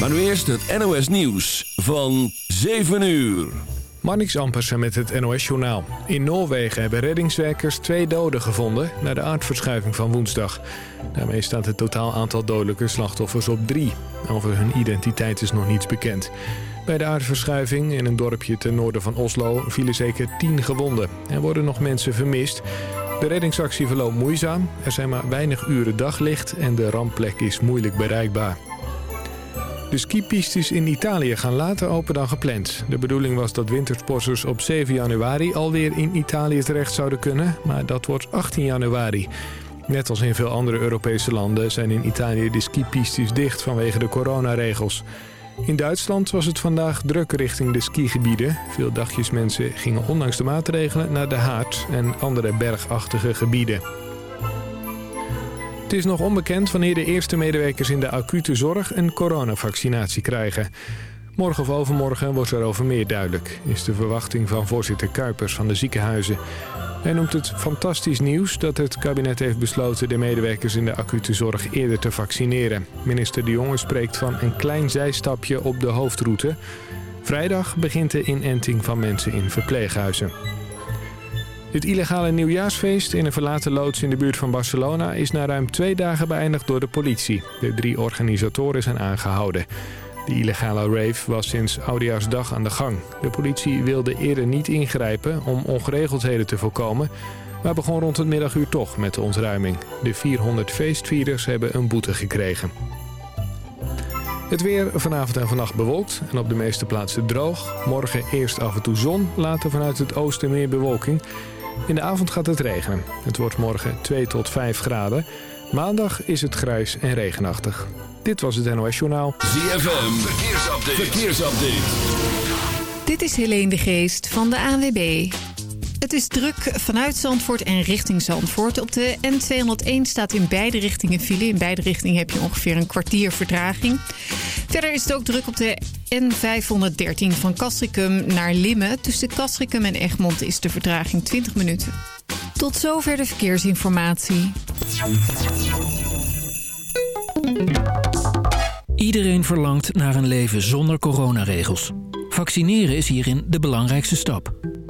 Maar nu eerst het NOS Nieuws van 7 uur. Marnix Ampersen met het NOS-journaal. In Noorwegen hebben reddingswerkers twee doden gevonden... na de aardverschuiving van woensdag. Daarmee staat het totaal aantal dodelijke slachtoffers op drie. Over hun identiteit is nog niets bekend. Bij de aardverschuiving in een dorpje ten noorden van Oslo... vielen zeker tien gewonden. Er worden nog mensen vermist... De reddingsactie verloopt moeizaam. Er zijn maar weinig uren daglicht en de rampplek is moeilijk bereikbaar. De skipistes in Italië gaan later open dan gepland. De bedoeling was dat wintersporters op 7 januari alweer in Italië terecht zouden kunnen, maar dat wordt 18 januari. Net als in veel andere Europese landen zijn in Italië de skipistes dicht vanwege de coronaregels. In Duitsland was het vandaag druk richting de skigebieden. Veel dagjesmensen gingen ondanks de maatregelen naar de Haard en andere bergachtige gebieden. Het is nog onbekend wanneer de eerste medewerkers in de acute zorg een coronavaccinatie krijgen. Morgen of overmorgen wordt er over meer duidelijk, is de verwachting van voorzitter Kuipers van de ziekenhuizen. Hij noemt het fantastisch nieuws dat het kabinet heeft besloten de medewerkers in de acute zorg eerder te vaccineren. Minister De Jonge spreekt van een klein zijstapje op de hoofdroute. Vrijdag begint de inenting van mensen in verpleeghuizen. Het illegale nieuwjaarsfeest in een verlaten loods in de buurt van Barcelona... is na ruim twee dagen beëindigd door de politie. De drie organisatoren zijn aangehouden. De illegale rave was sinds Oudejaarsdag aan de gang. De politie wilde eerder niet ingrijpen om ongeregeldheden te voorkomen... maar begon rond het middaguur toch met de ontruiming. De 400 feestvierders hebben een boete gekregen. Het weer vanavond en vannacht bewolkt en op de meeste plaatsen droog. Morgen eerst af en toe zon, later vanuit het oosten meer bewolking. In de avond gaat het regenen. Het wordt morgen 2 tot 5 graden. Maandag is het grijs en regenachtig. Dit was het NOS Journaal. ZFM, verkeersupdate. verkeersupdate. Dit is Helene de Geest van de ANWB. Is druk vanuit Zandvoort en richting Zandvoort. Op de N201 staat in beide richtingen file. In beide richtingen heb je ongeveer een kwartier vertraging. Verder is het ook druk op de N513 van Castricum naar Limmen. Tussen Castricum en Egmond is de vertraging 20 minuten. Tot zover de verkeersinformatie. Iedereen verlangt naar een leven zonder coronaregels. Vaccineren is hierin de belangrijkste stap.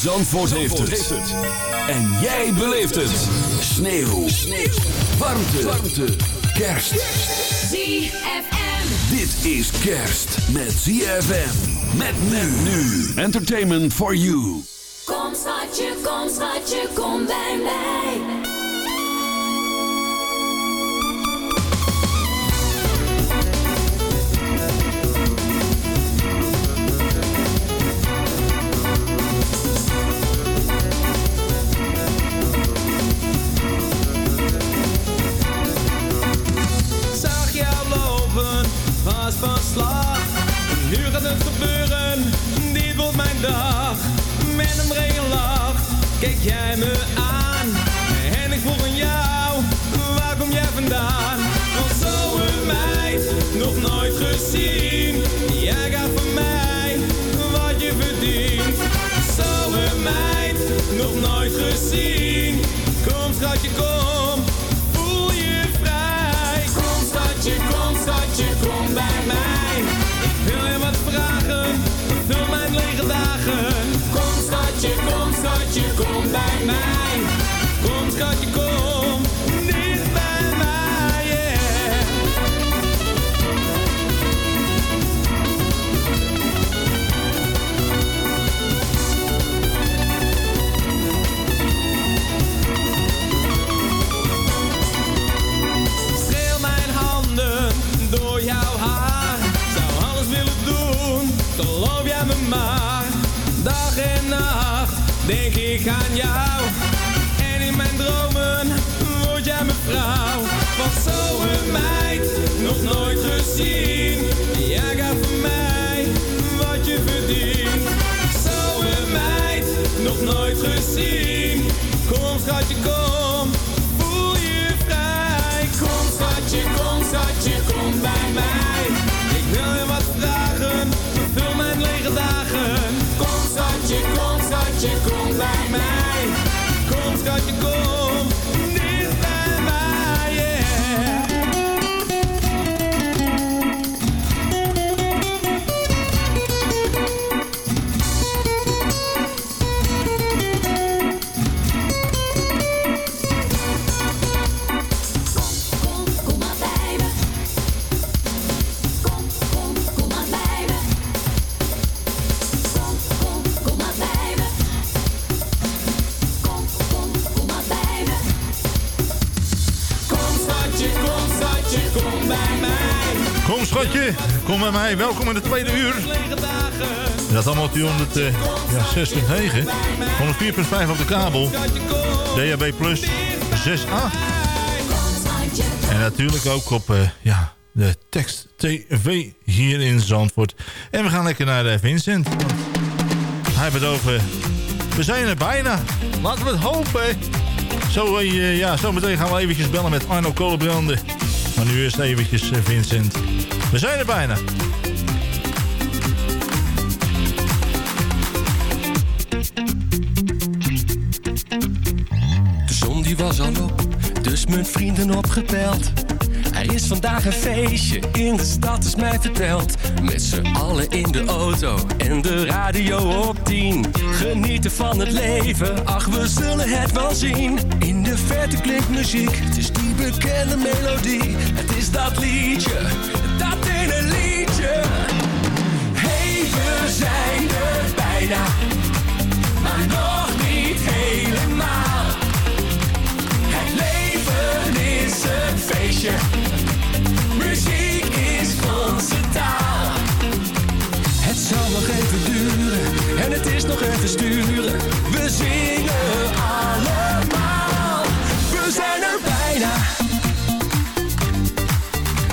Zandvoort, heeft, het. En jij beleeft het. Sneeuw. Sneeuw. Warmte. Warmte. Kerst. ZFM. Dit is kerst met ZFM. Met men nu. Entertainment for you. Kom schatje, kom schatje, kom bij mij. Gaat het gebeuren, dit wordt mijn dag. Met een brede lach keek jij me aan. En ik vroeg aan jou, waar kom jij vandaan? Als zo'n meid, nog nooit gezien. Jij gaat van mij, wat je verdient. Zo'n meid, nog nooit gezien. Kom schatje, kom, voel je vrij. Kom schatje, kom schatje, kom bij mij. Bij mij. Kom schatje, kom, dicht bij mij. Streel mijn handen door jouw haar. Zou alles willen doen, geloof jij me maar. Dag en nacht denk ik aan jou. En in mijn dromen word jij mijn vrouw. Want zo'n meid nog nooit gezien. Jij gaat voor mij wat je verdient. Zo'n meid nog nooit gezien. Kom schatje, kom, schatje, kom bij mij. Welkom in de tweede uur. Dat allemaal op die 100, eh, ja, 6.9. 104.5 op de kabel. DHB Plus 6A. Kom schatje, En natuurlijk ook op eh, ja, de tekst TV hier in Zandvoort. En we gaan lekker naar eh, Vincent. Hij heeft het over... We zijn er bijna. Laten we het hopen. Zo, eh, ja, zo meteen gaan we eventjes bellen met Arno Kolenbranden. Maar nu eerst eventjes eh, Vincent. We zijn er bijna. De zon die was al op, dus mijn vrienden opgebeld. Er is vandaag een feestje, in de stad is mij verteld. Met z'n allen in de auto en de radio op 10. Genieten van het leven, ach we zullen het wel zien. In de verte klinkt muziek, het is die bekende melodie. Het is dat liedje, maar nog niet helemaal. Het leven is een feestje. Muziek is onze taal. Het zal nog even duren en het is nog even sturen. We zingen allemaal. We zijn er bijna.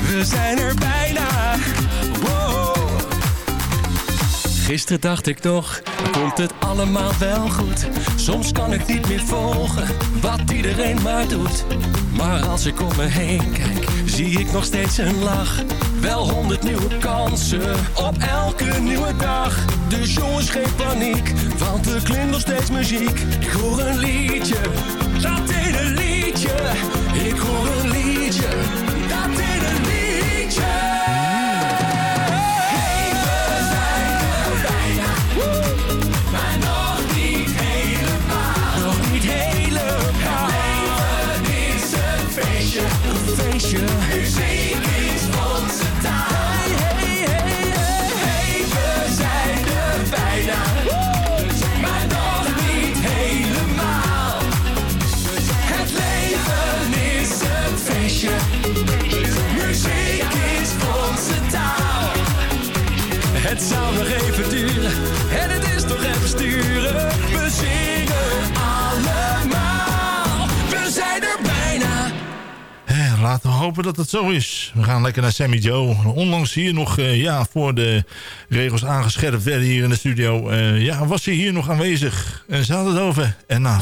We zijn er bijna. Gisteren dacht ik nog, komt het allemaal wel goed? Soms kan ik niet meer volgen wat iedereen maar doet. Maar als ik om me heen kijk, zie ik nog steeds een lach. Wel honderd nieuwe kansen op elke nieuwe dag. Dus jongens, geen paniek, want er klinkt nog steeds muziek. Ik hoor een liedje, dat een liedje. Ik hoor een liedje, even duren en het is nog even sturen. We zingen allemaal, we zijn er bijna. Laten we hopen dat het zo is. We gaan lekker naar Sammy Joe. Onlangs hier nog eh, ja, voor de regels aangescherpt werden hier in de studio. eh, ja, was hij hier nog aanwezig. En ze hadden het over. En nou,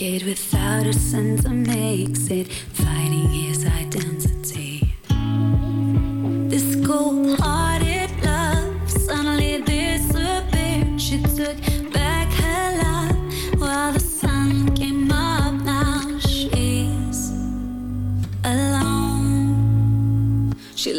kid without a sense of makes it, fighting his identity. This cold hearted love suddenly disappeared. She took back her love while the sun came up. Now she's alone. She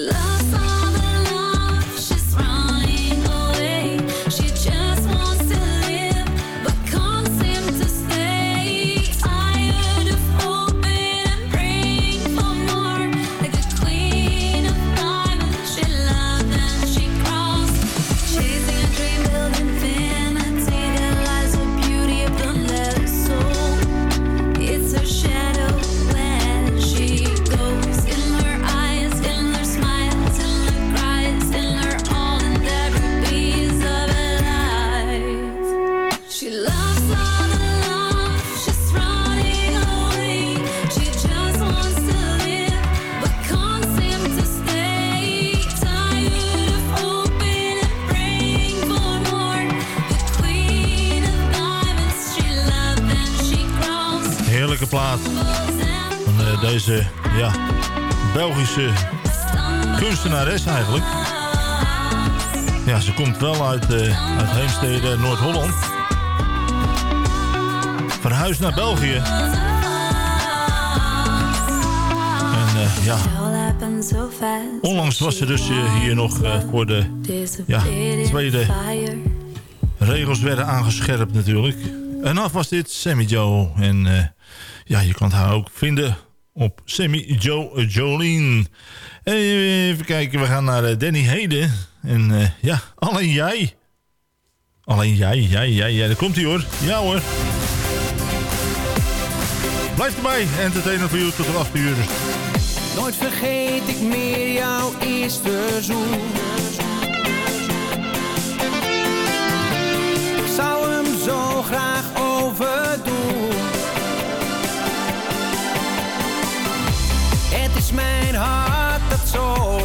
Eh, kunstenares eigenlijk. Ja, ze komt wel uit, uh, uit Heemstede, Noord-Holland. Verhuisd naar België. En eh, ja, onlangs was ze dus hier nog voor de ja, tweede regels werden aangescherpt natuurlijk. En af was dit Sammy Joe. En ja, je kan haar ook vinden op Sammy Joe Jolien Even kijken, we gaan naar eh, Danny Heden. En eh, ja, alleen jij. Alleen jij, jij, jij, jij. Daar komt ie hoor. Ja hoor. Blijf erbij. Entertainer voor jou tot de 8 uur. Nooit vergeet ik meer jouw eerste verzoek. soul.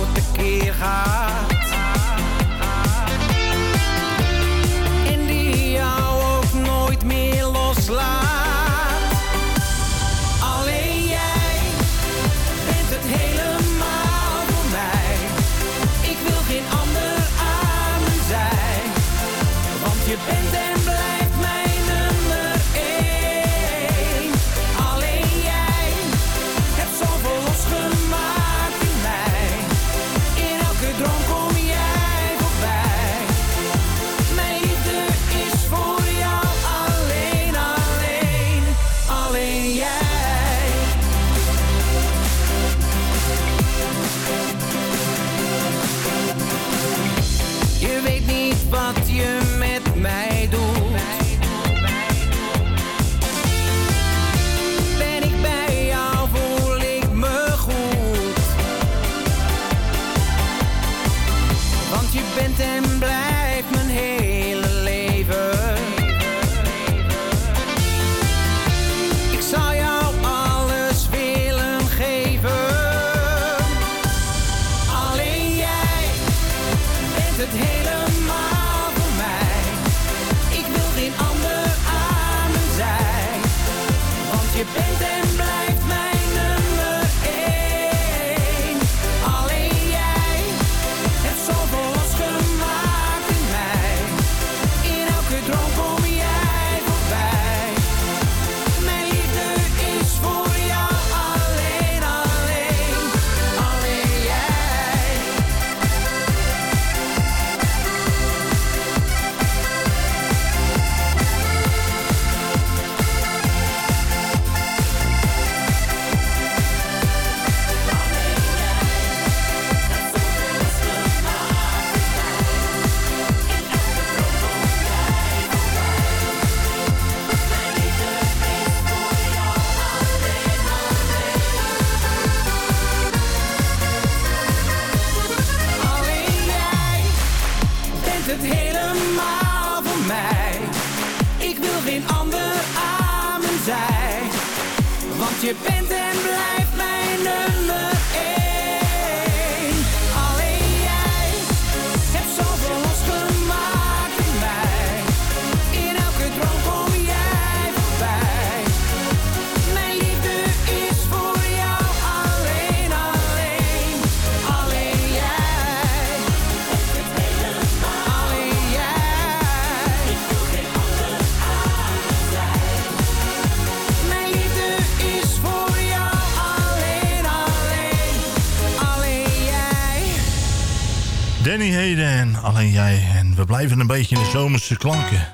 we blijven een beetje in de zomerse klanken.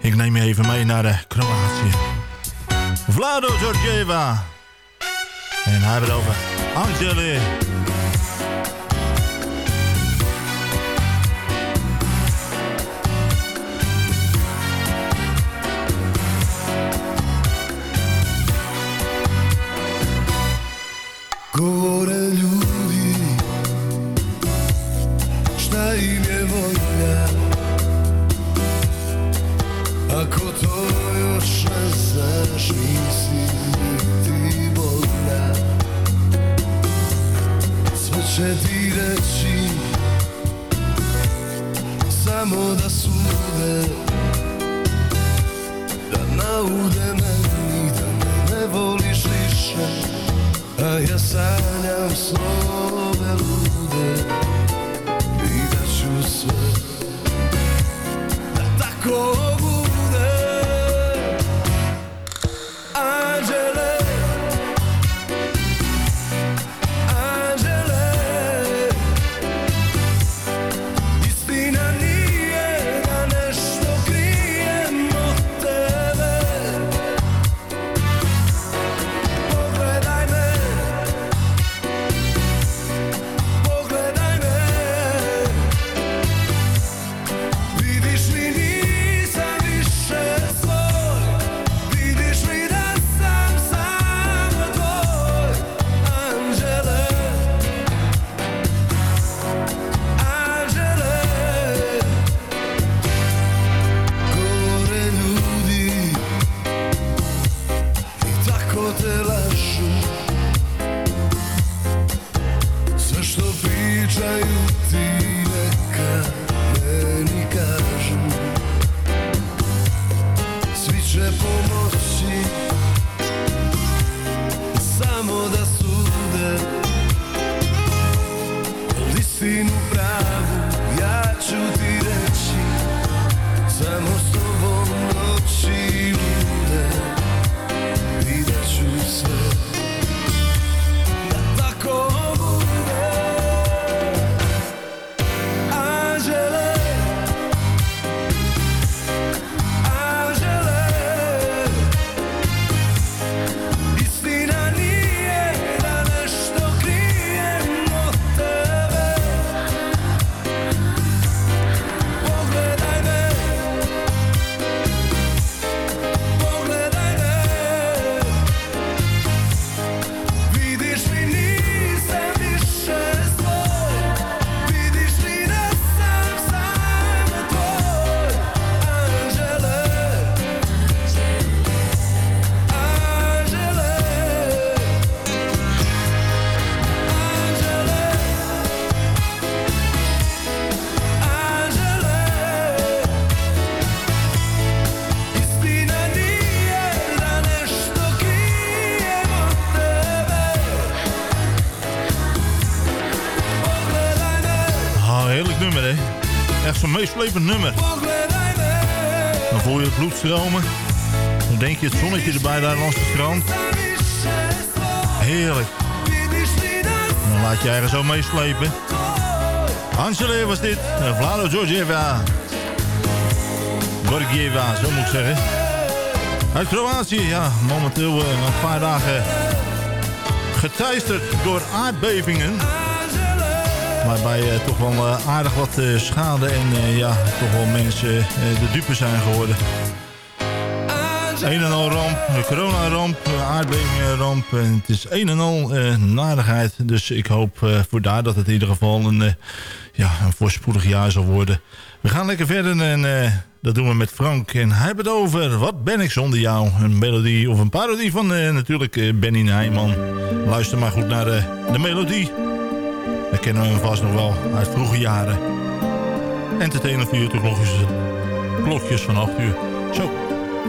Ik neem je even mee naar de Kroatië. Vlado Georgieva. En hij hebben over Angelie. oči Samo da sude Da naude meni da me ne voliš više A ja sanjam slove lude I da ću sve Da tako bude slepend nummer. Dan voel je het bloed stromen. Dan denk je het zonnetje erbij daar langs het strand. Heerlijk. Dan laat je eigen zo meeslepen. Angela was dit. Eh, Vlado Georgieva. Gorgieva, zo moet ik zeggen. Uit Kroatië, ja, momenteel eh, een paar dagen geteisterd door aardbevingen. Waarbij eh, toch wel eh, aardig wat eh, schade en ja, toch wel mensen de dupe zijn geworden. Een en al ramp, coronaramp, aardbevingenramp. En het is een en al uh, nadigheid. Dus ik hoop uh, voor daar dat het in ieder geval een, ja, een voorspoedig jaar zal worden. We gaan lekker verder en dat doen we met Frank. En hij het over Wat ben ik zonder jou? Een melodie of een parodie van natuurlijk Benny Nijman. Luister maar goed naar de melodie. Dan kennen we hem vast nog wel uit vroege jaren. Entertainer voor de klokjes, klokjes van 8 uur. Zo,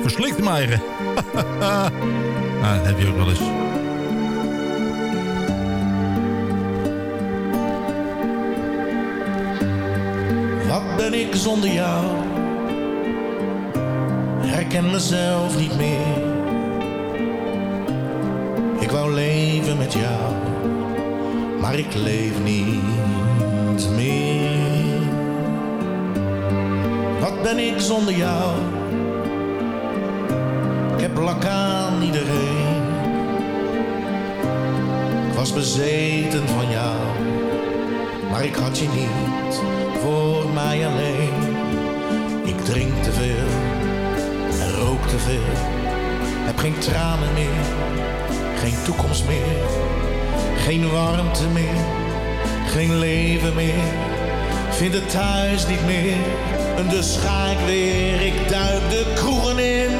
verslikt hem eigen. nou, dat heb je ook wel eens. Wat ben ik zonder jou? Herken mezelf niet meer. Ik wou leven met jou, maar ik leef niet meer. Wat ben ik zonder jou? Ik heb lak aan iedereen. Ik was bezeten van jou, maar ik had je niet voor mij alleen. Ik drink te veel en rook te veel. Heb geen tranen meer, geen toekomst meer. Geen warmte meer, geen leven meer. Vind het thuis niet meer, en dus ga ik weer. Ik duik de kroegen in,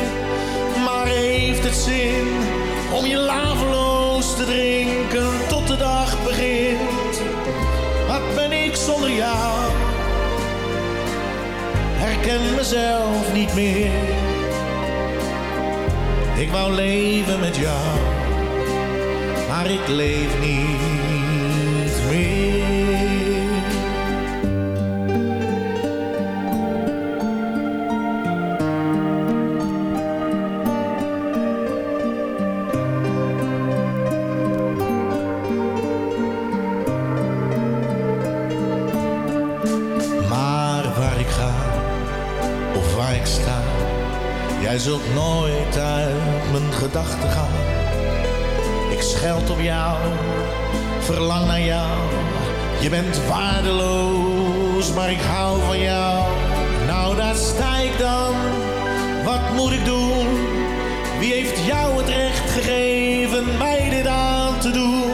maar heeft het zin om je laveloos te drinken tot de dag begint? Wat ben ik zonder jou? Herken mezelf niet meer. Ik wou leven met jou, maar ik leef niet meer. Maar waar ik ga, of waar ik sta, jij zult nooit uit mijn gedachten gaan. Ik scheld op jou, verlang naar jou. Je bent waardeloos, maar ik hou van jou. Nou, daar sta ik dan, wat moet ik doen? Wie heeft jou het recht gegeven mij dit aan te doen?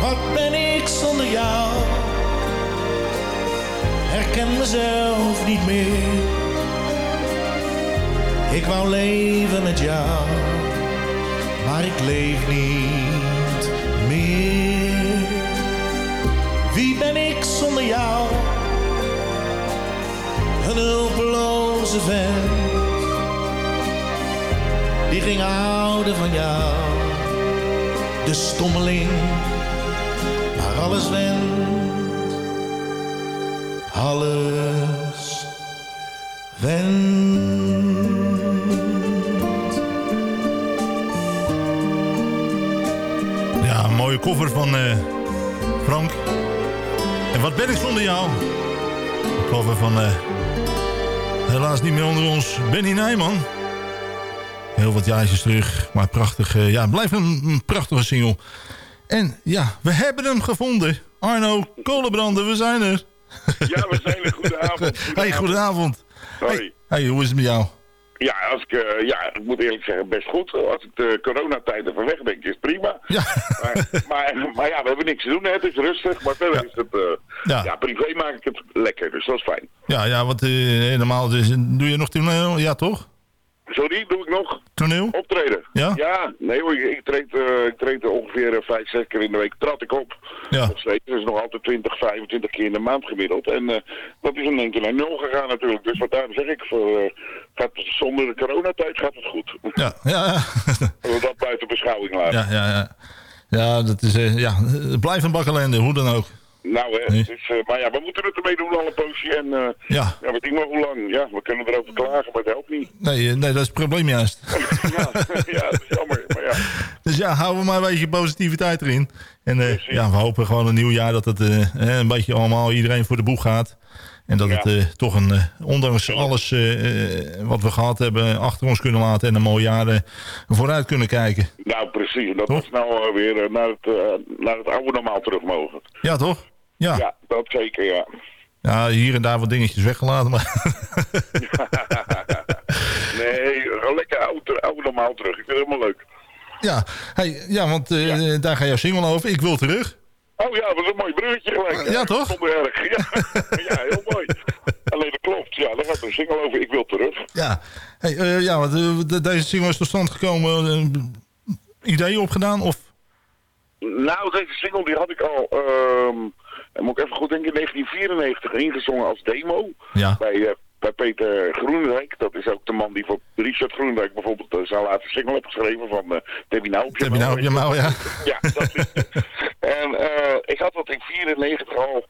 Wat ben ik zonder jou? herken mezelf niet meer. Ik wou leven met jou, maar ik leef niet meer. Wie ben ik zonder jou? Een hulpeloze vent. Die ging houden van jou. De stommeling, maar alles went alles wendt. Cover van eh, Frank. En wat ben ik zonder jou? Een cover van eh, helaas niet meer onder ons Benny Nijman. Heel wat jaartjes terug, maar prachtig. eh, ja, blijft een, een prachtige single. En ja, we hebben hem gevonden. Arno Kolenbrander, we zijn er. Ja, we zijn er. Goedenavond. Hey, goedenavond. Hoi. Hey, hoe is het met jou? Ja, als ik, eh, ja, ik moet eerlijk zeggen, best goed. Als ik de coronatijd ervan wegdenk, is het prima. Ja. Maar, maar, maar ja, we hebben niks te doen, hè. het is rustig. Maar verder is het, eh, Ja. ja. privé maak ik het lekker, dus dat is fijn. Ja, ja want eh, normaal dus, doe je nog? Ja, toch? Sorry, doe ik nog? Toneel? Optreden. Ja? Ja, nee hoor, ik, ik treed, eh, ik treed ongeveer eh, vijf, zes keer in de week trad ik op. Ja. Nog steeds, dus nog altijd 20, 25 keer in de maand gemiddeld. En eh, dat is in één keer naar nul gegaan natuurlijk. Dus wat daarom zeg ik, voor, gaat, zonder de coronatijd gaat het goed. Ja, ja, ja. We dat buiten beschouwing laten? Ja, ja, ja. Ja, dat is, ja, het blijft een bak ellende, hoe dan ook. Nou, hè, Nee. dus, eh, maar ja, we moeten het ermee doen al een poosje. En eh Ja. ja, weet ik nog hoe lang. Ja, we kunnen erover klagen, maar het helpt niet. Nee, eh, nee, dat is het probleem juist. ja, ja, dat is jammer. Maar ja, Dus ja, houden we maar een beetje positiviteit erin. En ja, we hopen gewoon een nieuw jaar dat het een beetje allemaal iedereen voor de boeg gaat. En dat Ja. het toch een, ondanks alles wat we gehad hebben, achter ons kunnen laten. En een mooi jaar eh, vooruit kunnen kijken. nou precies. Dat we snel eh, weer naar, het, naar het oude normaal terug mogen. Ja, toch? Ja. Ja, dat zeker, ja. Ja, hier en daar wat dingetjes weggelaten. Maar Nee, lekker oude, oude normaal terug. Ik vind het helemaal leuk. Ja, hey, ja want eh, daar gaat jouw single over. Ik wil terug. Oh ja, dat was een mooi bruggetje gelijk. Ja, toch? Erg. Ja. ja, heel mooi. Alleen dat klopt. Ja, daar gaat een single over. Ik wil terug. Ja, hey, eh, ja want, eh, de- deze single is tot stand gekomen. eh, ideeën opgedaan? Of? Nou, deze single die had ik al, ehm dan moet ik even goed denken, in 1994 ingezongen als demo. Ja. Bij, eh, bij Peter Groenendijk. Dat is ook de man die voor Richard Groenendijk bijvoorbeeld uh, zijn laatste single heeft geschreven van uh, Debbie Nou op je nou op je mouw, ja. Ja, dat is. En ik had dat in 94 al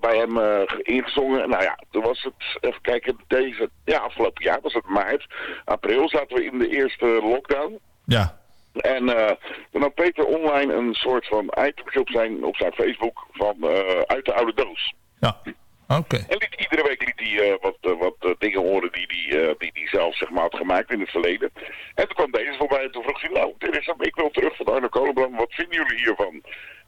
bij hem ingezongen. Nou ja, toen was het, even kijken, deze, ja, afgelopen jaar was het maart, april, zaten we in de eerste lockdown. Ja. En eh toen had Peter online een soort van item op zijn, op zijn Facebook van eh, uit de oude doos. Ja. Oké. En liet, iedere week liet hij eh, wat, wat dingen horen die hij die, die, die zelf zeg maar, had gemaakt in het verleden. En toen kwam deze voorbij en toen vroeg hij, nou, dit is ik wil terug van Arno Kolenbrand, wat vinden jullie hiervan?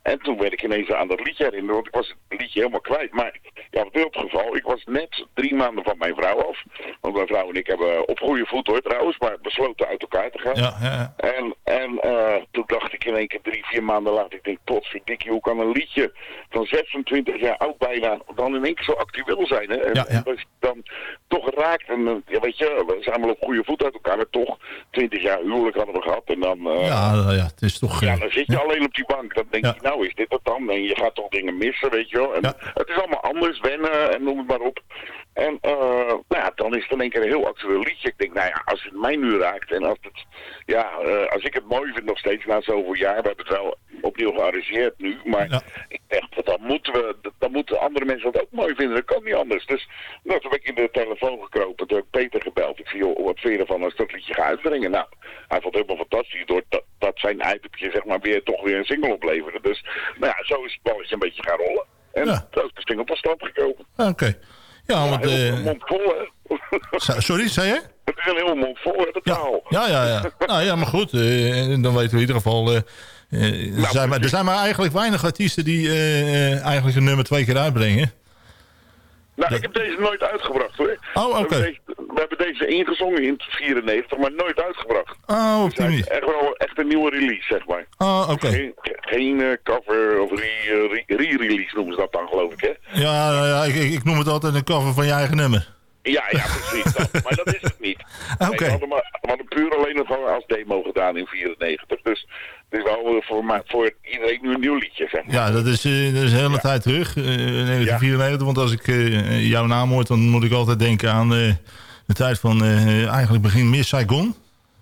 En toen werd ik ineens aan dat liedje herinneren, want ik was het liedje helemaal kwijt. Maar ja, wat wil het geval? Ik was net drie maanden van mijn vrouw af. Want mijn vrouw en ik hebben op goede voet hoor trouwens, maar besloten uit elkaar te gaan. Ja, ja. En, en eh, toen dacht ik in één keer drie, vier maanden later, ik denk, potverdikkie, hoe kan een liedje van 26 jaar oud bijna dan in één keer zo actueel zijn? Hè? En Ja, ja. als je dan toch raakt, en eh, ja, weet je, we zijn allemaal op goede voet uit elkaar, maar toch 20 jaar huwelijk hadden we gehad. En dan, eh, Ja, ja, het is toch... ja, dan zit je alleen op die bank. Dan denk je, nou is dit het dan? En je gaat toch dingen missen, weet je wel. En Het is allemaal anders, wennen en noem het maar op. En eh, nou ja, dan is het in één keer een heel actueel liedje. Ik denk, nou ja, als het mij nu raakt en als het, ja, eh, als ik het mooi vind nog steeds na zoveel jaar. We hebben het wel opnieuw gearrangeerd nu, maar ik dacht, dan moeten we, dan moeten andere mensen dat ook mooi vinden. Dat kan niet anders. Dus nou, toen ben ik in de telefoon gekropen, toen heb ik Peter gebeld. Ik joh, wat vind je ervan als dat liedje ga uitbrengen? Nou, hij vond het helemaal fantastisch door dat, dat zijn itempje zeg maar weer toch weer een single opleverde. Dus nou ja, zo is het balletje een beetje gaan rollen. En zo is de single tot stand gekomen. Oké. Ja, want... zo- sorry, zei je? Het is een heel mond vol, de taal. Ja, ja, ja. nou ja, maar goed. eh, dan weten we in ieder geval... er, zijn maar, er zijn maar eigenlijk weinig artiesten die eigenlijk een nummer twee keer uitbrengen. Nou, ik heb deze nooit uitgebracht, hoor. Oh, oké. We, hebben deze- we hebben deze ingezongen in 94, maar nooit uitgebracht. Oh, op die manier. Echt wel echt een nieuwe release, zeg maar. Oh, oké. Geen, geen eh, cover of re- eh, re- re-release noemen ze dat dan, geloof ik, hè? Ja, ja ik, ik, noem het altijd een cover van je eigen nummer. Ja, ja, precies. dat. Maar dat is het niet. Oké. Nee, we, we hadden puur alleen nog als demo gedaan in 94. Dus het is wel eh, voor, voor iedereen nu een nieuw liedje, zeg maar. Ja, dat is, eh, dat is een hele tijd terug. eh 1994, want als ik eh, jouw naam hoor, dan moet ik altijd denken aan de tijd van eigenlijk begin Miss Saigon.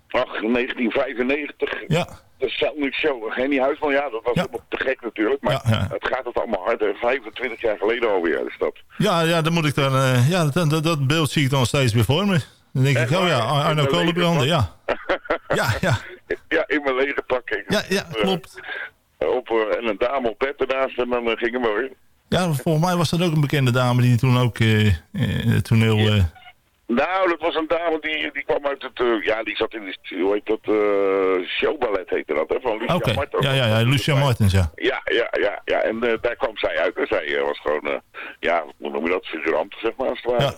Ach, 1995. Ja. De Soundmix Show. Henny Huisman, ja, dat was helemaal te gek natuurlijk. Maar Ja, ja. het gaat het allemaal hard. hè. 25 jaar geleden alweer is dat. Ja, ja, dan moet ik dan, ja dat, dat, dat beeld zie ik dan steeds weer voor me. Dan denk Echt ik, oh ja, Arno Kolenbrander, ja. Ja, ja. Ja, in mijn lege pak. Ja, ja, klopt. eh, op, eh, en een dame op bed ernaast en dan eh, gingen we weer. Ja, volgens mij was dat ook een bekende dame die toen ook eh, het toneel... Nou, dat was een dame die, die kwam uit het... eh, ja, die zat in de... Hoe heet dat? eh showballet heette dat, hè? Van Lucia Oké, Martin. ja, ja, ja, Lucia Martens, ja. Ja, ja, ja, ja. En eh, daar kwam zij uit. En zij was gewoon, ja, hoe noem je dat, figurant, zeg maar, als het ware.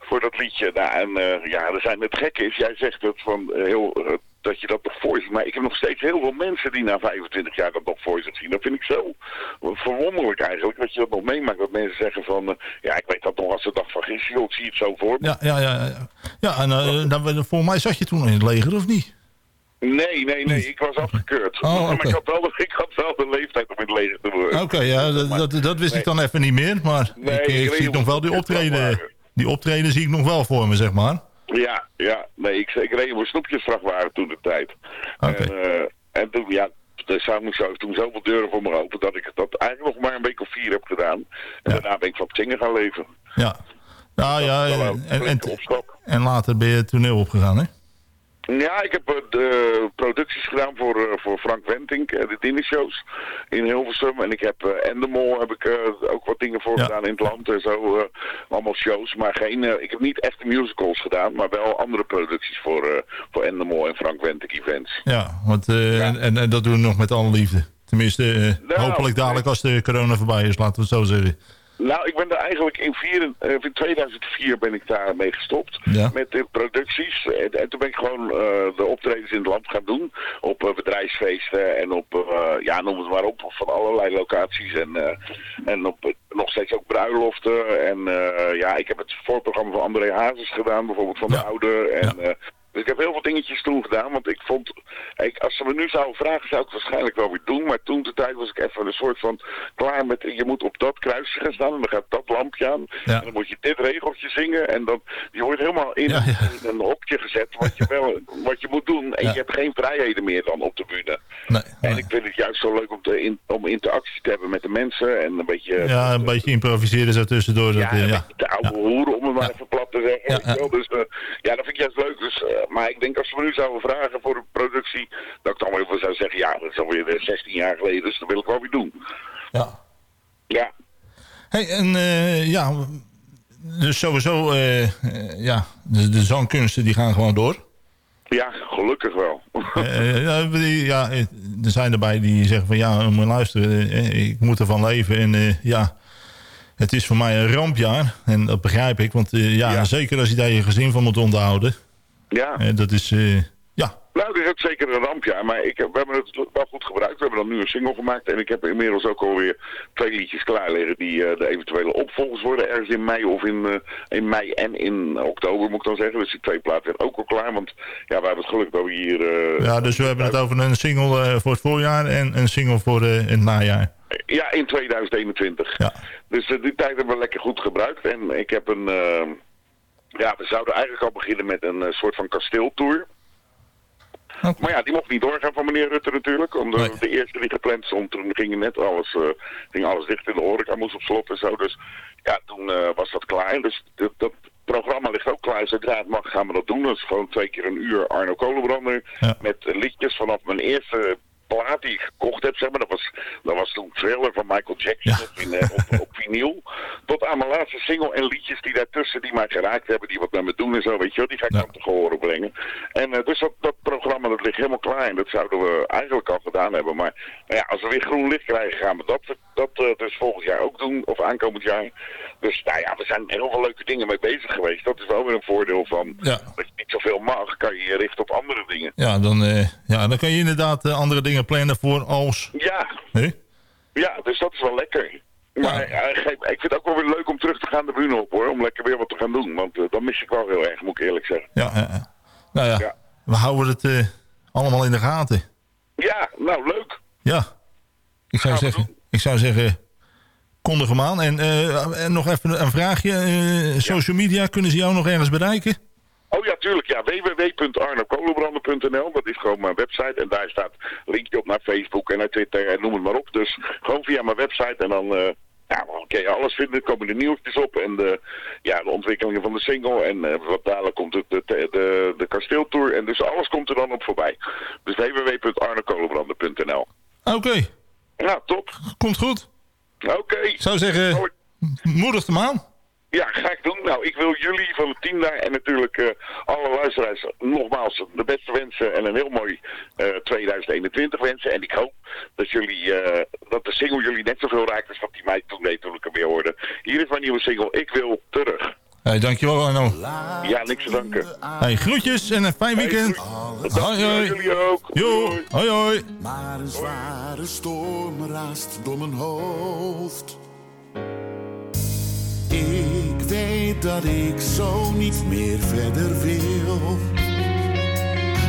Voor dat liedje. Nou, en ja, er zijn het gekke is, jij zegt het van heel, dat je dat voor ziet. Maar ik heb nog steeds heel veel mensen die na 25 jaar dat nog voor zich zien. Dat vind ik zo verwonderlijk eigenlijk, dat je dat nog meemaakt. Dat mensen zeggen van, eh, ja, ik weet dat nog als de dag van gisteren, ik zie het zo voor me. Ja, ja, ja. ja. Ja, en eh, dan, volgens mij zat je toen in het leger, of niet? Nee, nee, nee, ik was afgekeurd. Oh, Maar ik had, wel, de- ik had wel de leeftijd om in het leger te worden. Oké, ja, dat, dat, dat wist ik dan even niet meer. Maar Nee, ik, eh, ik ik zie nog wel die optreden. Die optreden zie ik nog wel voor me, zeg maar. Ja, ja. Nee, ik, ik reed op een snoepjesvrachtwagen toen de tijd. En, eh, en toen, ja, de Show heeft toen zoveel deuren voor me open dat ik dat eigenlijk nog maar een week of vier heb gedaan. En daarna ben ik van het zingen gaan leven. Ja. Nou ja, en, en, en, en later ben je het toneel opgegaan, hè? Ja, ik heb de producties gedaan voor, eh, voor Frank Wentink, eh, de dinnershows in Hilversum. En ik heb Endemol heb ik ook wat dingen voor gedaan in het land en zo. allemaal shows, maar geen, ik heb niet echte musicals gedaan, maar wel andere producties voor, eh voor Endemol en Frank Wentink events. Ja, want, eh, En, en, en dat doen we nog met alle liefde. Tenminste, Nou, hopelijk dadelijk als de corona voorbij is, laten we het zo zeggen. Nou, ik ben er eigenlijk in, vier, eh, in 2004 ben ik daar mee gestopt. Ja. Met de producties. En, en toen ben ik gewoon eh, de optredens in het land gaan doen. Op eh, bedrijfsfeesten en op, eh, ja, noem het maar op, van allerlei locaties. En, en op, nog steeds ook bruiloften. En ja, ik heb het voorprogramma van André Hazes gedaan, bijvoorbeeld van de ouder. En, eh, dus ik heb heel veel dingetjes toen gedaan, want ik vond, ik, als ze me nu zouden vragen, zou ik het waarschijnlijk wel weer doen. Maar toen de tijd was ik even een soort van klaar met, je moet op dat kruisje gaan staan en dan gaat dat lampje aan. En dan moet je dit regeltje zingen en dan, je wordt helemaal in, een hokje gezet wat je wel, wat je moet doen. En je hebt geen vrijheden meer dan op de bühne. En ik vind het juist zo leuk om, te, in, om interactie te hebben met de mensen en een beetje... Ja, een beetje improviseren zo tussendoor. Dat, eh, ja. de oude hoeren, om het maar even plat te zeggen. Dus eh, ja, dat vind ik juist leuk. Dus, eh, maar ik denk als ze me nu zouden vragen voor een productie, dat ik dan wel even zou zeggen, ja, dat is alweer eh, 16 jaar geleden, dus dat wil ik wel weer doen. Ja. Ja. Hey, en eh, ja, dus sowieso, eh, eh, ja, de, de zangkunsten die gaan gewoon door. Ja, gelukkig wel. Eh, ja, eh, er zijn erbij die zeggen van ja, moet luisteren, eh, ik moet ervan leven. En eh, ja, het is voor mij een rampjaar. En dat begrijp ik, want eh, ja, zeker als je daar je gezin van moet onderhouden. Ja. Eh, dat is, eh, Nou, dit is zeker een rampjaar, maar ik, we hebben het wel goed gebruikt. We hebben dan nu een single gemaakt en ik heb inmiddels ook alweer twee liedjes klaar liggen die eh, de eventuele opvolgers worden ergens in mei of in, in mei en in oktober moet ik dan zeggen. Dus die twee platen zijn ook al klaar, want ja, we hebben het geluk dat we hier... ja, dus we hebben het over een single voor het voorjaar en een single voor het najaar. Ja, in 2021. Dus eh, die tijd hebben we lekker goed gebruikt. En ik heb een... ja, we zouden eigenlijk al beginnen met een eh, soort van kasteeltour. Maar ja, die mocht niet doorgaan van meneer Rutte natuurlijk. Omdat de eerste die gepland stond, toen ging net alles, eh, ging alles dicht in de horeca, moest op slot en zo. Dus ja, toen eh, was dat klaar. Dus dat, dat programma ligt ook klaar. Zodra het mag gaan we dat doen. Dat is gewoon twee keer een uur Arno Kolenbrander. Met liedjes vanaf mijn eerste plaat die ik gekocht heb, zeg maar. Dat was, dat was toen Thriller van Michael Jackson op, in, op, op vinyl. Tot aan mijn laatste single en liedjes die daartussen die mij geraakt hebben, die wat met me doen en zo, weet je wel. Die ga ik dan te horen brengen. En eh, dus dat, dat programma dat ligt helemaal klaar en dat zouden we eigenlijk al gedaan hebben. Maar nou ja, als we weer groen licht krijgen, gaan we dat, dat dus volgend jaar ook doen, of aankomend jaar. Dus nou ja, we zijn heel veel leuke dingen mee bezig geweest. Dat is wel weer een voordeel van Ja. dat je niet zoveel mag, kan je je richten op andere dingen. Ja, dan, eh, ja, dan kan je inderdaad eh, andere dingen plannen voor als... Ja? Ja, dus dat is wel lekker. Maar eh, ik vind het ook wel weer leuk om terug te gaan de bühne op hoor. Om lekker weer wat te gaan doen. Want dat mis ik wel heel erg, moet ik eerlijk zeggen. Ja, nou ja, we houden het allemaal in de gaten. Ja, nou leuk. Ja, ik zou zeggen, ik zou zeggen, kondig hem aan. En, eh, en nog even een vraagje. eh, social media, kunnen ze jou nog ergens bereiken? Oh ja, tuurlijk. Ja, www.arnokolenbrander.nl. Dat is gewoon mijn website. En daar staat linkje op naar Facebook en naar Twitter en noem het maar op. Dus gewoon via mijn website en dan... eh, ja, dan kun je alles vinden. Er komen de nieuwtjes op en de, ja, de ontwikkelingen van de single. En wat dadelijk komt het, de, de, de, de kasteeltour. En dus alles komt er dan op voorbij. Dus www.arnokolenbrander.nl Oké, Nou, top. komt goed. Oké. Ik zou zeggen, moedig hem aan. Ja, ga ik doen. Nou, ik wil jullie van het team daar en natuurlijk eh, alle luisteraars nogmaals de beste wensen en een heel mooi eh, 2021 wensen. En ik hoop dat jullie, eh, dat de single jullie net zoveel raakt als wat die mij toen deed toen ik hem weer hoorde. Hier is mijn nieuwe single, Ik Wil Terug. Hey, dankjewel Arno. Ja, niks te danken. Hey, groetjes en een fijn weekend. Hoi hoi. Jullie ook. Jo, hoi hoi. Maar een zware storm raast door mijn hoofd. Ik weet dat ik zo niet meer verder wil.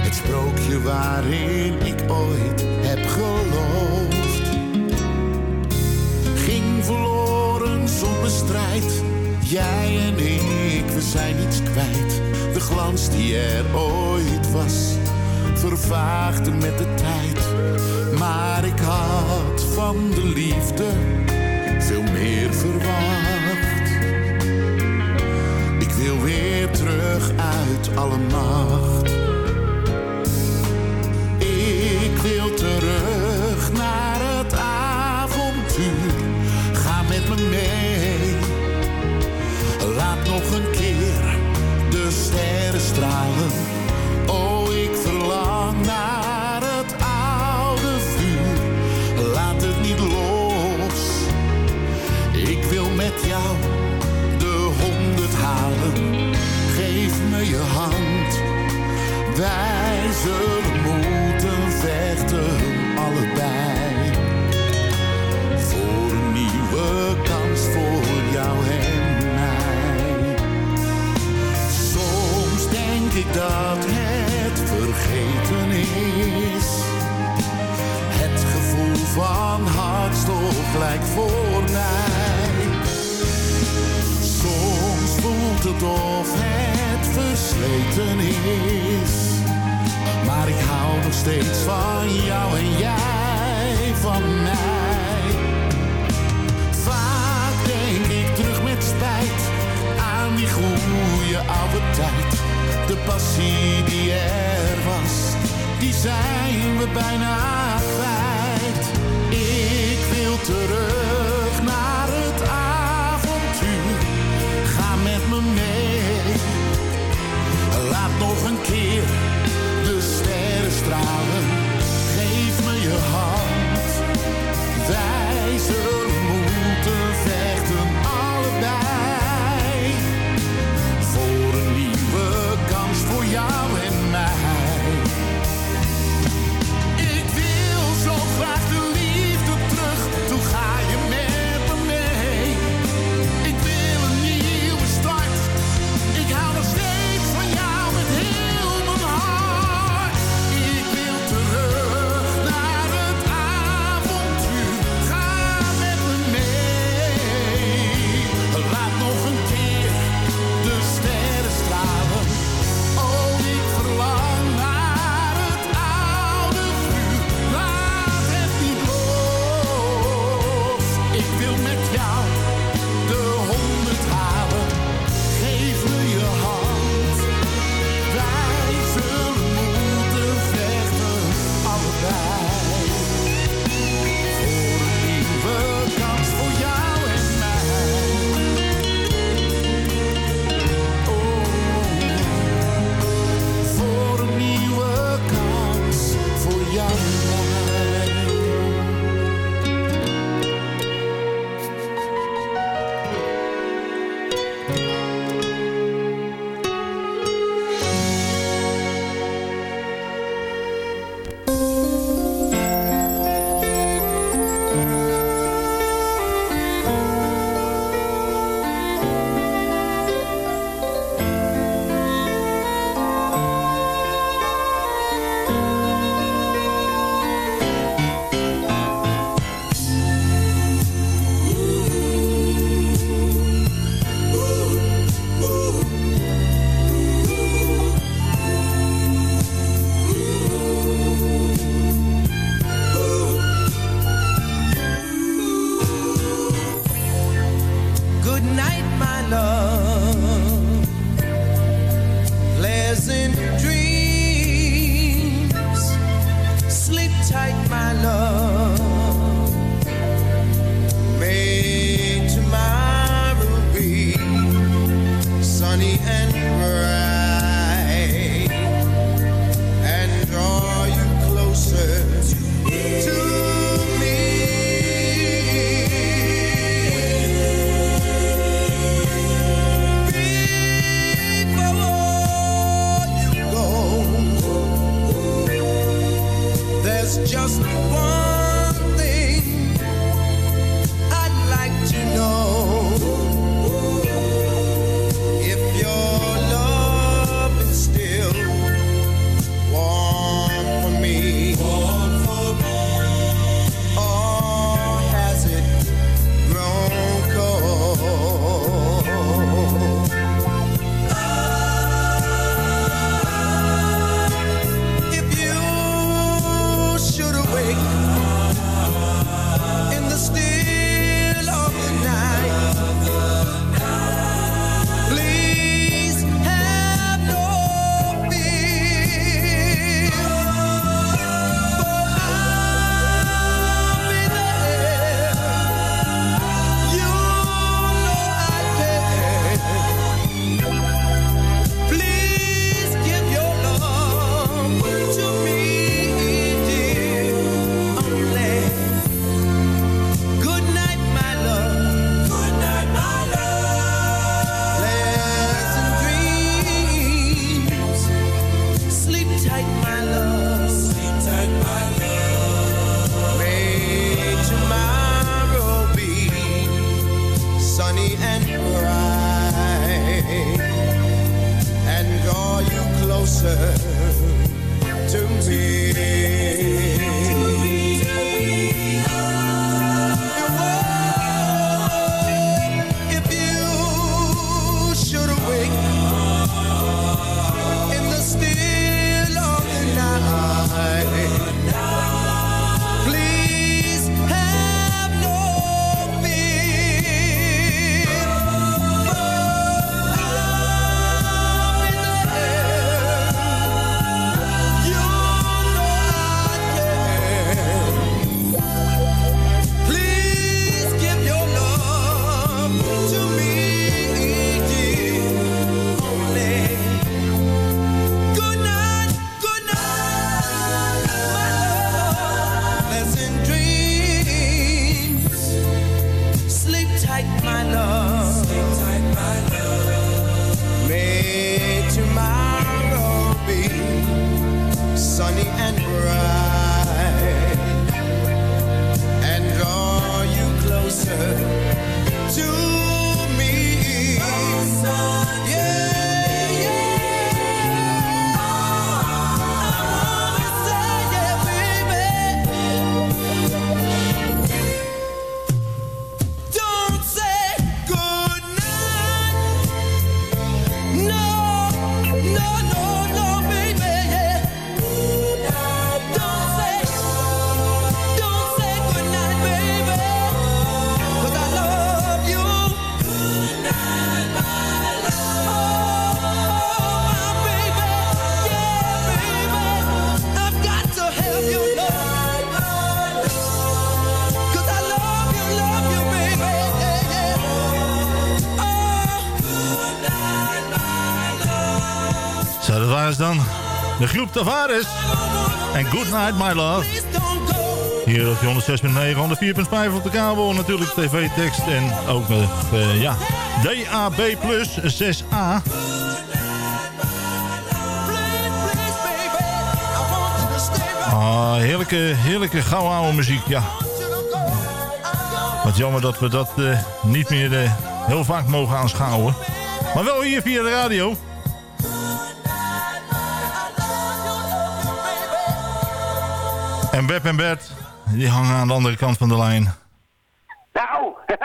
Het sprookje waarin ik ooit heb geloofd. Ging verloren zonder strijd. Jij en ik, we zijn iets kwijt. De glans die er ooit was, vervaagde met de tijd. Maar ik had van de liefde veel meer verwacht. Ik wil weer terug uit alle macht. Ik wil terug nog een keer de sterren stralen. Oh, ik verlang naar het oude vuur. Laat het niet los. Ik wil met jou de honderd halen. Geef me je hand. Wij zullen moeten vechten, allebei. Voor een nieuwe kans voor jou heen. dat het vergeten is. Het gevoel van hartstocht gelijk voor mij. Soms voelt het of het versleten is. Maar ik hou nog steeds van jou en jij van mij. Vaak denk ik terug met spijt aan die goede oude tijd de passie die er was, die zijn we bijna kwijt. Ik wil terug naar het avontuur. Ga met me mee. Laat nog een keer de sterren stralen. Geef me je hand. Wij zullen moeten ver. jou De groep Tavares. En Good Night My Love. Hier op je 106.9, 104.5 op de kabel. Natuurlijk tv-tekst en ook nog, eh, ja, DAB Plus 6A. Ah, heerlijke, heerlijke gouden oude muziek, ja. Wat jammer dat we dat eh, niet meer eh, heel vaak mogen aanschouwen. Maar wel hier via de radio. En Beb en Bert, die hangen aan de andere kant van de lijn. Nou,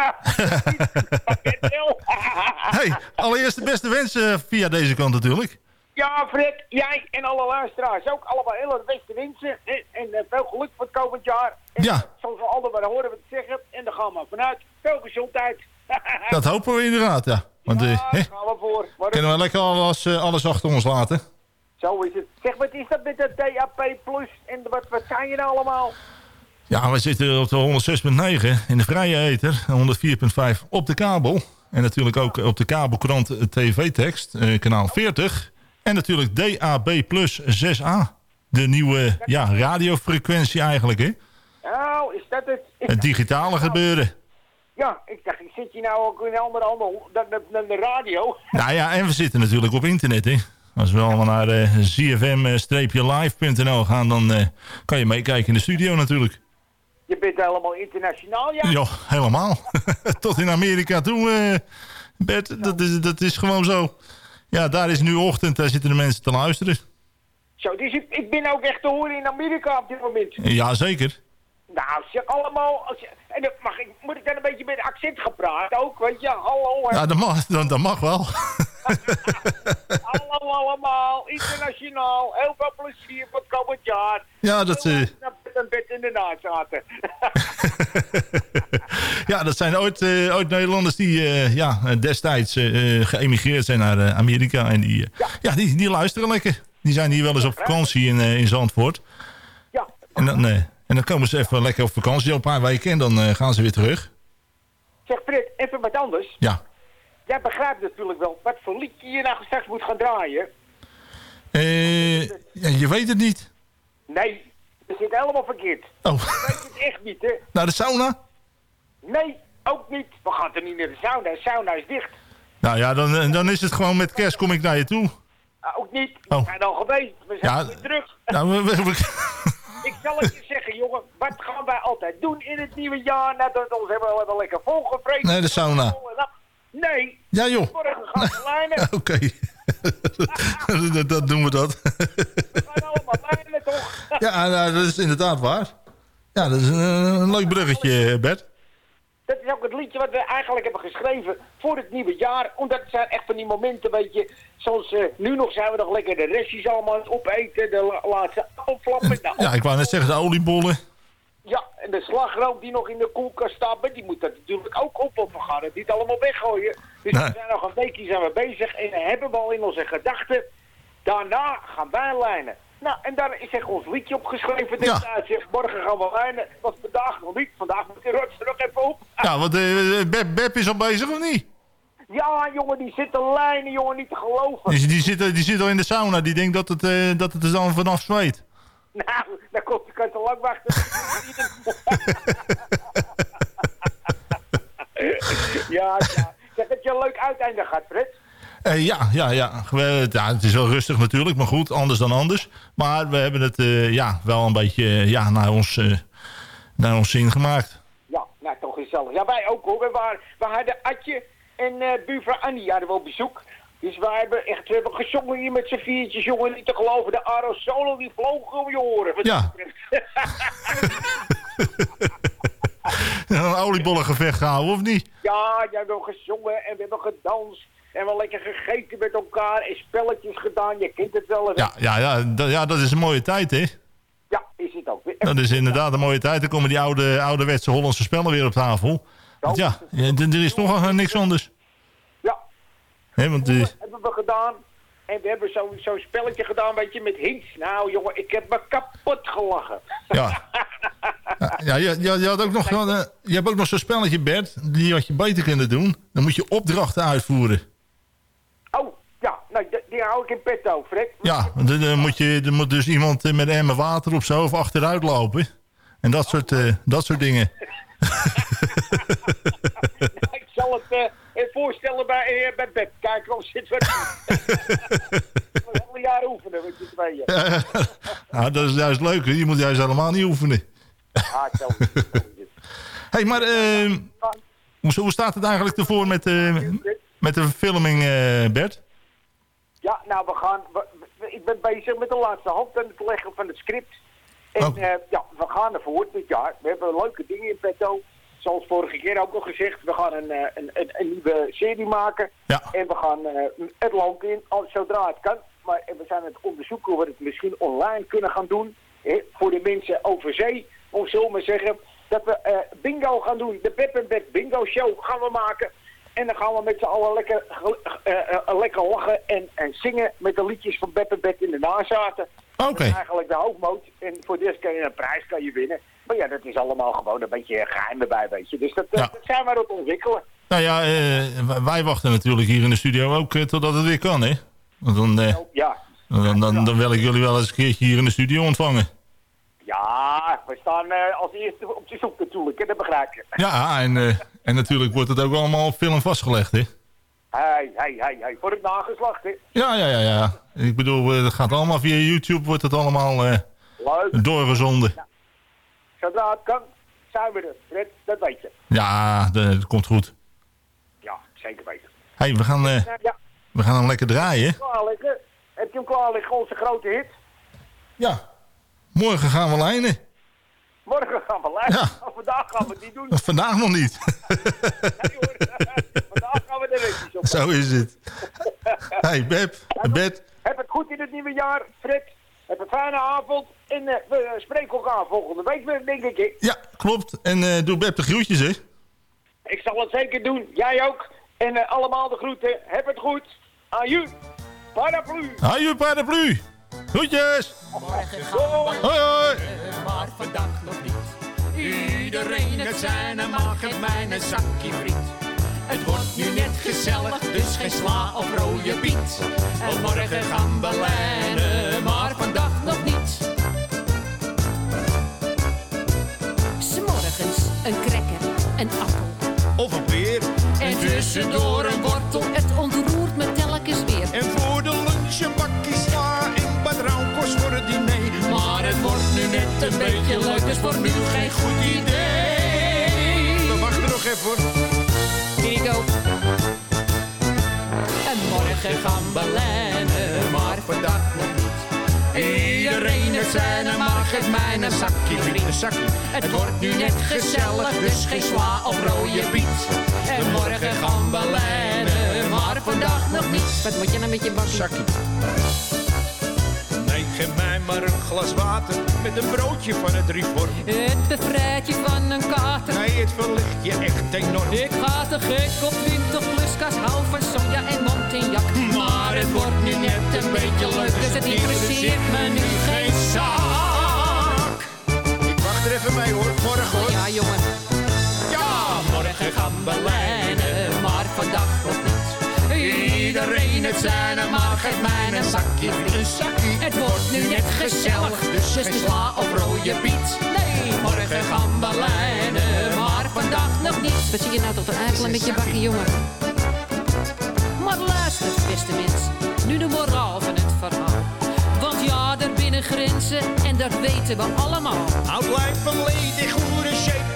hey, allereerst de beste wensen via deze kant natuurlijk. ja Fred, jij en alle luisteraars ook allemaal hele beste wensen. En, en eh, veel geluk voor het komend jaar. En Ja. Zoals we altijd maar horen we het zeggen. En daar gaan we vanuit. Veel gezondheid. Dat hopen we inderdaad, ja. Want eh, Daar hè, gaan we voor. Maar kunnen we lekker alles, eh, alles achter ons laten. Zo is het. Zeg, wat is dat met de DAP Plus? En wat, wat zijn je nou allemaal? Ja, we zitten op de 106.9 in de vrije ether. 104.5 op de kabel. En natuurlijk ook op de kabelkrant eh, TV-tekst, eh, kanaal 40. En natuurlijk DAB Plus 6A. De nieuwe ja, radiofrequentie eigenlijk, hè? Nou, is dat het? Is Het digitale gebeuren. Ja, ik dacht, ik zit hier nou ook in een andere handel dan de, dan de radio. Nou ja, en we zitten natuurlijk op internet, hè? Als we allemaal naar eh, zfm-live.nl gaan, dan eh, kan je meekijken in de studio natuurlijk. Je bent helemaal internationaal, ja? Ja, helemaal. Tot in Amerika toe, eh, Bert. Dat is, dat is gewoon zo. Ja, daar is nu ochtend, daar zitten de mensen te luisteren. Zo, dus ik, ik ben ook echt te horen in Amerika op dit moment. Ja, zeker. Nou, zeg allemaal... Als je, en dan mag ik, moet ik dan een beetje met accent praten ook, weet je? Hallo. Ja, dat mag, dat, dat mag wel. allemaal, internationaal, heel veel plezier voor het komend jaar. Ja, dat, Naar een bed in de naad zaten. ja, dat zijn ooit, eh, ooit Nederlanders die eh, ja, destijds geëmigreerd zijn naar Amerika. En die, ja. die, die luisteren lekker. Die zijn hier wel eens op vakantie in, in Zandvoort. Ja. En dan, eh, en dan komen ze even lekker op vakantie, een paar weken. En dan gaan ze weer terug. Zeg Fred, even wat anders. Ja. Jij begrijpt natuurlijk wel wat voor liedje je nou straks moet gaan draaien. Eh, je weet het niet. Nee, dat zit helemaal verkeerd. Oh. Weet het echt niet, hè? Naar de sauna? Nee, ook niet. We gaan er niet naar de sauna. De sauna is dicht. Nou ja, dan, eh, dan is het gewoon met kerst kom ik naar je toe. Ah, ook niet. Oh. We zijn al geweest. We zijn Ja, weer terug. Nou, we, we- we- Ik zal het je zeggen, jongen. Wat gaan wij altijd doen in het nieuwe jaar? Nadat we ons hebben we wel lekker volgevreten. Nee, de sauna. Nee. Ja, joh. Morgen gaan we lijnen. Oké. dat, dat doen we dat. Lijnen toch? ja, nou, dat is inderdaad waar. Ja, dat is een, een leuk bruggetje, Bert. Dat is ook het liedje wat we eigenlijk hebben geschreven voor het nieuwe jaar. Omdat het zijn echt van die momenten, weet je. Zoals eh, nu nog zijn we nog lekker de restjes allemaal opeten. De la- laatste appelflappen. Nou, Ja, ik wou net zeggen, de oliebollen. Ja, en de slagroom die nog in de koelkast staat, die moet dat natuurlijk ook op. Want we gaan het niet allemaal weggooien. Dus Nee. we zijn nog een weekje zijn we bezig en hebben we al in onze gedachten. Daarna gaan wij lijnen. Nou, en daar is echt ons liedje opgeschreven. Dit ja. zegt, morgen gaan we lijnen. Want vandaag nog niet. Vandaag moet de rots er nog even op. Ja, want eh Beb, Beb is al bezig of niet? Ja, jongen, die zit te lijnen, jongen, niet te geloven. Die, die, zit, die zit al in de sauna. Die denkt dat het, eh, dat het er dan vanaf zweet. Nou, dan komt je kan te lang wachten. ja, ja. Zeg dat je een leuk uiteinde gaat, Fred. Eh, ja, ja, ja. We- ja. Het is wel rustig natuurlijk, maar goed, anders dan anders. Maar we hebben het eh, ja, wel een beetje eh, ja, naar, ons, eh, naar ons zin gemaakt. Ja, nou toch gezellig. Ja, wij ook hoor. We, waren, we hadden Adje en eh buurvrouw Annie hadden we op bezoek. Dus wij hebben echt we hebben gezongen hier met z'n viertjes, jongen. Niet te geloven, de aerosolen die vlogen om je oren. Ja. Een oliebollengevecht gehouden, of niet? ja, jij hebben gezongen en we hebben gedanst. En we lekker gegeten met elkaar en spelletjes gedaan. Je kent het wel. hè? Ja, ja, ja, dat, ja, dat is een mooie tijd, hè? Ja, is het ook. Dat is inderdaad een mooie tijd. Dan komen die oude, ouderwetse Hollandse spellen weer op tafel. Want ja, er is toch nog niks anders. Eh, hebben we gedaan. En we hebben zo'n spelletje gedaan, weet je, met hints. Nou, jongen, ik heb me kapot gelachen. ja. Ja, je, je, je, had ook nog, wel, eh, je hebt ook nog zo'n spelletje, Bert. Die had je beter kunnen doen. Dan moet je opdrachten uitvoeren. Oh, ja, nou, die, die hou ik in petto, Fred. Ja, dan, dan moet je, dan moet dus iemand eh, met emmer water op zo of achteruit lopen. En dat soort, eh, dat soort dingen. het eh, even voorstellen bij, eh, bij Beb. Kijken of zit wat. een hele jaar oefenen met je tweeën. nou, dat is juist leuk. hè. Je moet juist helemaal niet oefenen. Ah, ik hey, maar eh, hoe, hoe staat het eigenlijk ervoor met, eh, met de filming, eh, Bert? Ja, nou, we gaan... we- we- ik ben bezig met de laatste hand aan het leggen van het script. En Oh. ja, we gaan ervoor dit jaar. We hebben leuke dingen in petto. Zoals vorige keer ook al gezegd, we gaan een, eh, een, een, een nieuwe serie maken. En we gaan eh, het land in, al- zodra het kan. Maar we zijn aan het onderzoeken hoe we het misschien online kunnen gaan doen. Hè, voor de mensen over zee, om zo maar zeggen. Dat we eh, bingo gaan doen. De Beb en Beb bingo show gaan we maken. En dan gaan we met z'n allen lekker, eh, lekker lachen en, en zingen met de liedjes van Beb en Beb in de nazaten. Oké. Is eigenlijk de hoofdmoot. En voor dit kan je een prijs kan je winnen. Maar ja, dat is allemaal gewoon een beetje geheim erbij, weet je. Dus dat, eh, dat zijn we aan het ontwikkelen. Nou ja, eh, wij- wachten natuurlijk hier in de studio ook eh, totdat het weer kan, hè? Want dan, eh, Ja, dan, dan, dan wil ik jullie wel eens een keertje hier in de studio ontvangen. ja we staan als eerste op de zoek natuurlijk, dat begrijp je. Ja, en, en natuurlijk wordt het ook allemaal op film vastgelegd, hè? Hé, hé, hé, voor het nageslacht, hè. Ja, ja, ja, ja. Ik bedoel, het gaat allemaal via YouTube, wordt het allemaal doorgezonden. Zodra het kan, zijn we er. Fred, dat weet je. Ja, dat komt goed. Ja, zeker weten. hey, we gaan, ja, we gaan hem lekker draaien. Heb je hem klaar liggen, onze grote hit? Ja. Morgen gaan we lijnen. Morgen gaan we lijken. Vandaag gaan we het niet doen. Vandaag nog niet. Vandaag gaan we de restjes op. Zo is het. hey, Beb, Bed. Heb het goed in het nieuwe jaar, Fred. Heb een fijne avond. En eh, we spreken elkaar volgende week weer, denk ik. Ja, klopt. En eh, doe Beb de groetjes, hè? Ik zal het zeker doen. Jij ook. En eh, allemaal de groeten. Heb het goed. Aju. Paraplu. Hoi, paraplu. Groetjes. Hoi, hoi. Maar vandaag nog niet. Iedereen het zijn en mag het mijn een zakje friet. Het wordt nu net gezellig, dus geen sla of rode biet. En morgen gaan we lijnen, maar vandaag nog niet. een cracker, een appel. Of een peer. En tussendoor een wortel. Het ontroert me telkens weer. En voor de lunch een bakje sla en paar rauwkost voor het diner. Maar het wordt nu net een beetje leuk, dus voor nu geen goed idee. We wachten nog even voor. you. En morgen gaan we maar vandaag nog niet. Zijn en mag het mijn zakje vriend. Het wordt nu net gezellig, dus geen sla of rode piet. En morgen gaan we lijnen, maar vandaag nog niet. Wat moet je nou met je bakje? Zakje. Nee, geef mij maar een glas water met een broodje van het reform. Het bevrijdt je van een kater. Nee, het verlicht je echt enorm. Ik ga te gek op 20 plus kas, hou van soja en Montignac. Maar het wordt nu net een beetje leuk, dus het interesseert me nu geen zak. Ik wacht er even mee hoor, morgen hoor. Ja, jongen. Ja, morgen gaan we lijnen, maar vandaag. Iedereen het zijn en mag het mijn een zakje, een zakje. Het wordt nu net gezellig, dus geen sla of rode piet. Nee, morgen gaan we lijnen, maar vandaag nog niet. Wat zie je nou tot een eikelen met je bakje, jongen? Maar luister, beste mens, nu de moraal van het verhaal. Want ja, er binnen grenzen en dat weten we allemaal. Houd lijf volledig goede shape,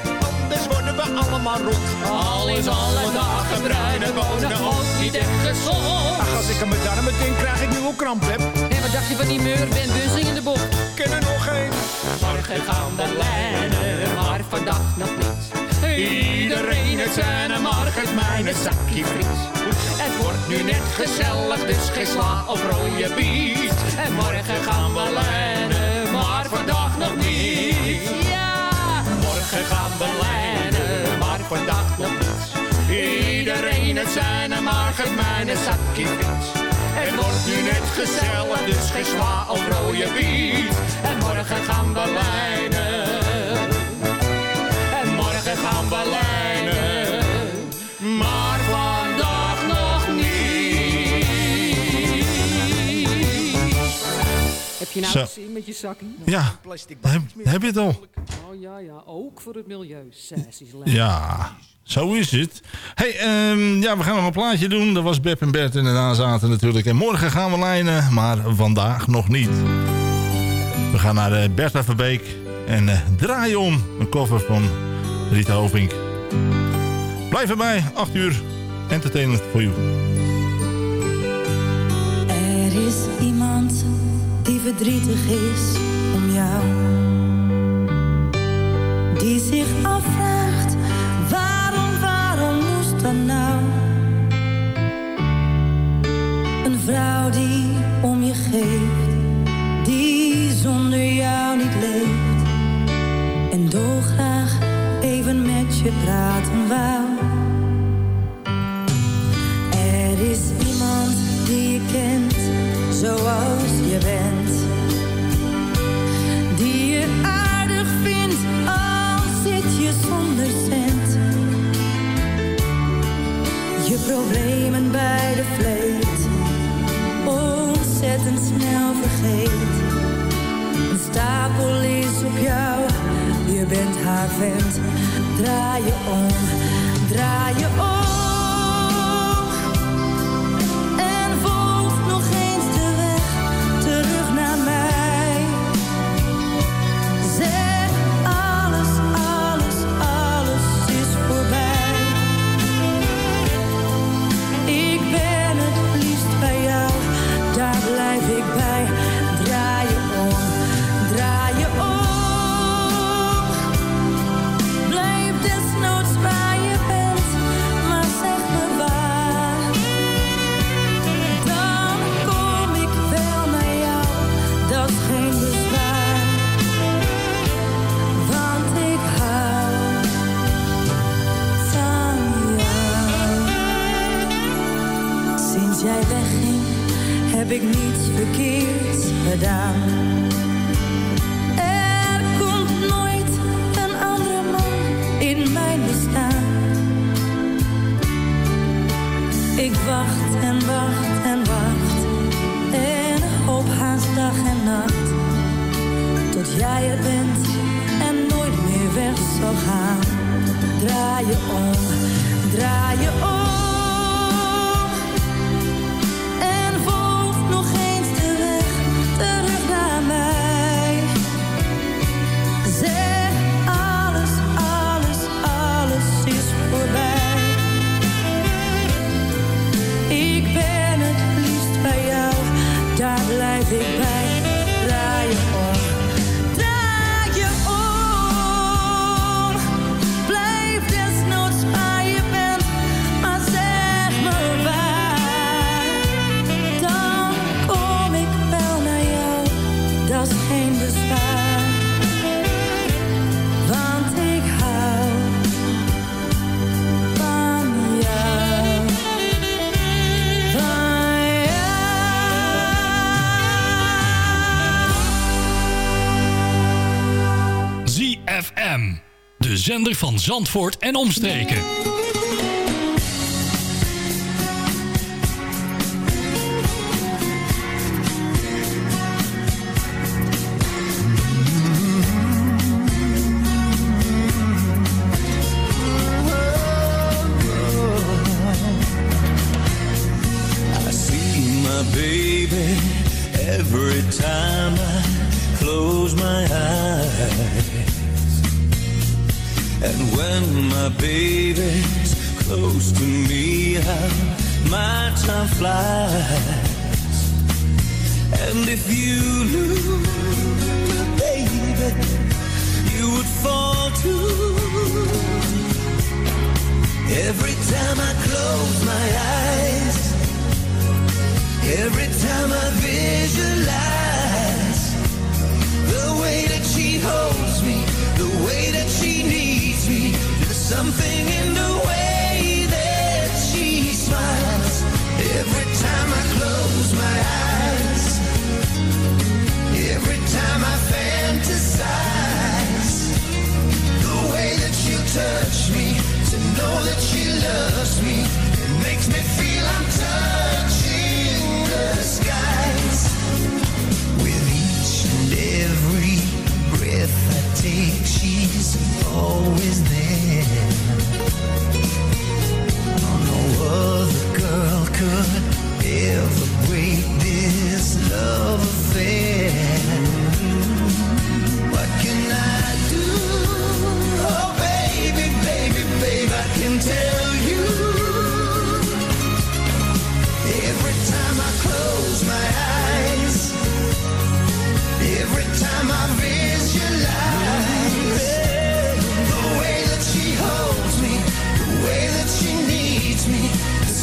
we allemaal rot. Al is alle dagen bruine wonen ook niet echt gezond. Ach, als ik aan mijn darmen denk, krijg ik nu ook kramp heb. En wat dacht je van die meur, Ben Bussing in de bocht? Ken er nog één. Morgen gaan we lijnen, maar vandaag nog niet. Iedereen het zijn en mag het mijn zakje friet. Het wordt nu net gezellig, dus geen sla of rode biet. En morgen gaan we lijnen, maar vandaag nog niet. Ja, morgen gaan we lijnen, maar vandaag nog niet. Iedereen het zijn mag het mijn zakje friet. Het wordt nu net gezellig, dus geen sla of rode biet. En morgen gaan we lijnen. En morgen gaan we lijnen. Je nou Zo. gezien met je zakkie? Ja, heb, heb je het al? Oh ja, ja, ook voor het milieu. Sassies Ja, zo is het. hey, ehm, ja, we gaan nog een plaatje doen. Dat was Beb en Bert en daarna zaten natuurlijk. En morgen gaan we lijnen, maar vandaag nog niet. We gaan naar eh, Bertha Verbeek en eh, draaien om. Een cover van Rita Hovink. Blijf erbij, 8 uur. Entertainment voor you. Er is iemand verdrietig is om jou. Die zich afvraagt, waarom, waarom moest dat nou? Een vrouw die om je geeft, die zonder jou niet leeft. En dolgraag even met je praten wou. Er is iemand die je kent zoals je bent. Die je aardig vindt al zit je zonder cent. Je problemen bij de vleet ontzettend snel vergeet. Een stapel is op jou, je bent haar vent. Draai je om, draai je om. Zandvoort en omstreken. Every time I close my eyes. My baby's close to me, how my time flies. And if you knew, baby, you would fall too. Every time I close my eyes, every time I visualize the way that she holds something in the way that she smiles. Every time I close my eyes, every time I fantasize, the way that you touch me, to know that she loves me, could ever break this love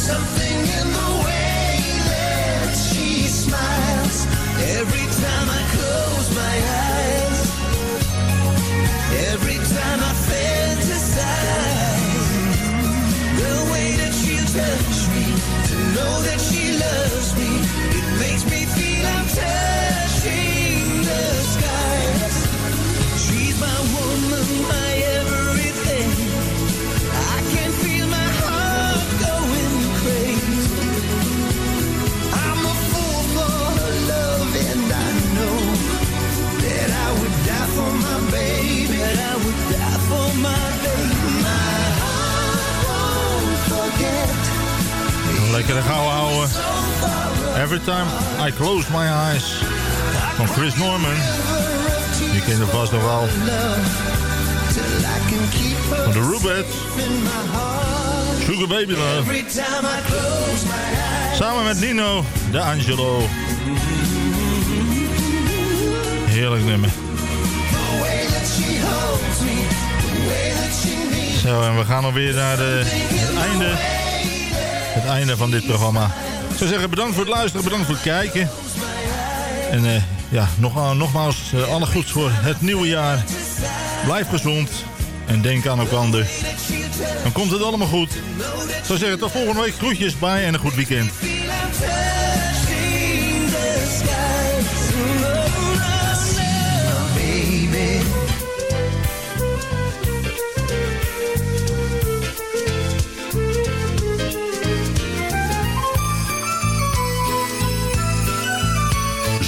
something Lekkere gauw houden. Every time I close my eyes. Van Chris Norman. Je kent hem vast nog wel. Van de Rubettes. Sugar Baby Love. Samen met Nino de Angelo. Heerlijk nummer. Zo, en we gaan alweer naar de, het einde. Het einde van dit programma. Ik zou zeggen, bedankt voor het luisteren, bedankt voor het kijken. En eh, ja, nog, nogmaals, eh, alle goeds voor het nieuwe jaar. Blijf gezond en denk aan elkaar. Dan komt het allemaal goed. Ik zou zeggen, tot volgende week. Groetjes, bye en een goed weekend.